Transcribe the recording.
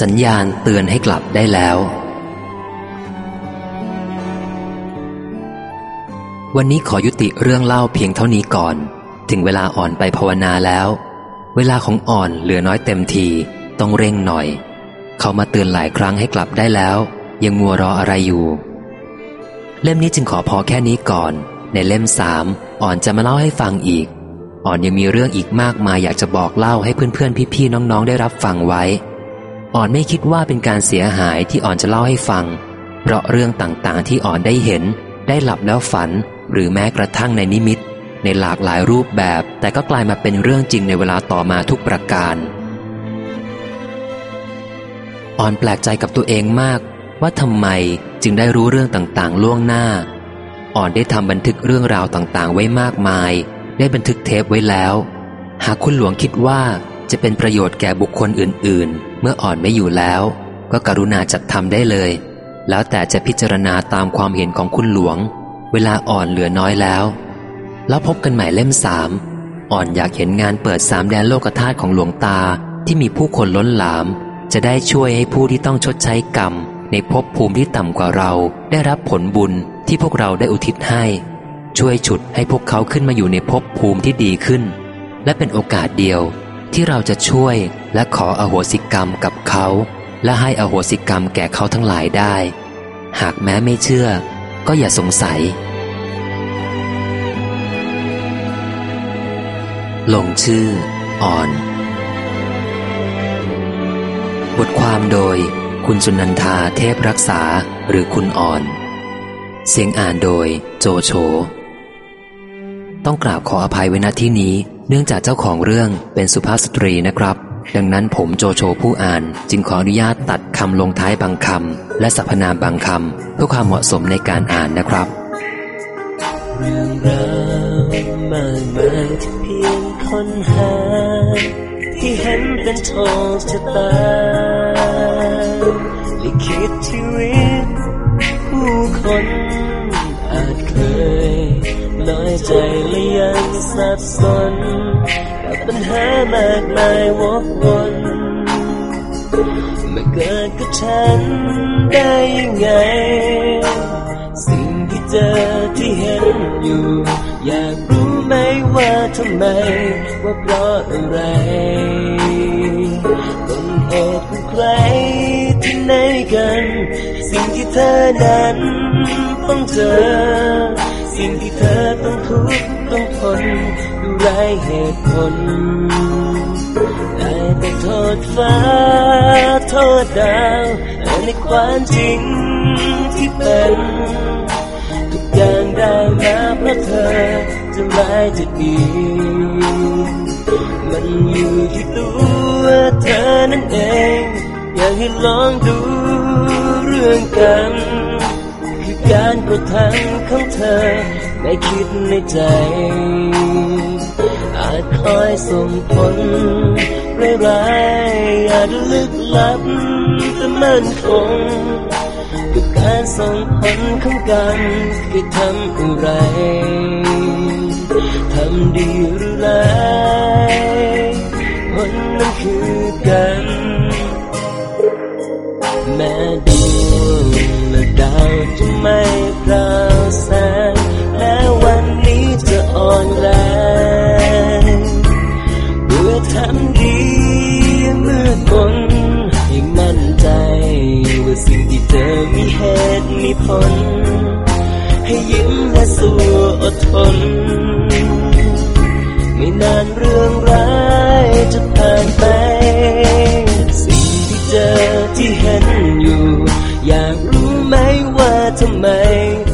สัญญาณเตือนให้กลับได้แล้ว วันนี้ขอยุติเรื่องเล่าเพียงเท่านี้ก่อน ถึงเวลาอ่อนไปภาวนาแล้ว เวลาของอ่อนเหลือน้อยเต็มทีต้องเร่งหน่อย เขามาเตือนหลายครั้งให้กลับได้แล้ว ยังมัวรออะไรอยู่ เล่มนี้จึงขอพอแค่นี้ก่อน ในเล่มสามอ่อนจะมาเล่าให้ฟังอีก อ่อนยังมีเรื่องอีกมากมายอยากจะบอกเล่าให้เพื่อนๆพี่ๆน้องๆได้รับฟังไว้ อ่อนไม่คิดว่าเป็นการเสียหายที่อ่อนจะเล่าให้ฟัง เพราะเรื่องต่างๆ ที่อ่อนได้เห็น ได้หลับแล้วฝัน หรือแม้กระทั่งในนิมิต ในหลากหลายรูปแบบ แต่ก็กลายมาเป็นเรื่องจริงในเวลาต่อมาทุกประการ อ่อนแปลกใจกับตัวเองมาก ว่าทำไมจึงได้รู้เรื่องต่างๆ ล่วงหน้า อ่อนได้ทำบันทึกเรื่องราวต่างๆ ไว้มากมาย ได้บันทึกเทปไว้แล้ว หากคุณหลวงคิดว่า จะเป็นประโยชน์แก่บุคคลอื่น ๆ เมื่ออ่อนไม่อยู่แล้ว ก็กรุณาจัดทำได้เลย แล้วแต่จะพิจารณาตามความเห็นของคุณหลวง เวลาอ่อนเหลือน้อยแล้ว แล้วพบกันใหม่เล่มสามอ่อนอยากเห็นงานเปิดสามแดนโลกธาตุของหลวงตาที่มีผู้คนล้นหลาม จะได้ช่วยให้ผู้ที่ต้องชดใช้กรรม ในภพภูมิที่ต่ำกว่าเรา ได้รับผลบุญที่พวกเราได้อุทิศให้ ช่วยฉุดให้พวกเขาขึ้นมาอยู่ในภพภูมิที่ดีขึ้น และเป็นโอกาสเดียว ที่เราจะช่วยและขออโหสิกรรมกับเขา และให้อโหสิกรรมแก่เขาทั้งหลายได้ หากแม้ไม่เชื่อ ก็อย่าสงสัย ลงชื่อ อ่อน บทความโดยคุณสุนันทาเทพรักษาหรือคุณอ่อน เสียงอ่านโดยโจโฉต้องกราบขออภัยไว้ณที่นี้ เนื่องจากเจ้าของเรื่องเป็นสุภาพสตรีนะครับ ดังนั้นผมโจโฉผู้อ่านจึงขออนุญาตตัดคำลงท้ายบางคำและสรรพนามบางคำเพื่อความเหมาะสมในการอ่านนะครับ เรื่องราวมากมายที่เพียงค้นหา ที่เห็นเป็นโชคชะตาลิขิตชีวิตผู้คน ใจและยังสับสนกับปัญหามากมายวกวนมาเกิดกับฉันได้ยังไง สิ่งที่เจอที่เห็นอยู่ อยากรู้ไหมว่าทำไม ว่าเพราะอะไรต้นเหตุของใครที่ไหนกัน สิ่งที่เธอนั้นต้องเจอ สิ่งที่เธอต้องทุกข์ต้องทนดูไรเหตุผลได้แต่โทษฟ้า โทษดาวในความจริงที่เป็นทุกอย่างได้มาเพราะเธอจะร้ายจะดี มันอยู่ที่ตัวเธอนั่นเอง อยากให้ลองดูเรื่องกัน การกระทำของเธอไม่คิดในใจ อาจคอยส่งผลร้ายๆอาจลึกลับแต่มั่นคงกับการส่งผลของกันคือทำอะไรทำดีหรือร้ายผลนั้นคือกัน แม้ดวง จะไม่ปราแสงแม้วันนี้จะอ่อนแรงเพื่อทำดีมืดมนให้มั่นใจ ว่าสิ่งที่เจอมีเหตุมีผล ให้ยิ้มและสู้อดทน ไม่นานเรื่องร้ายจะผ่านไป ที่เ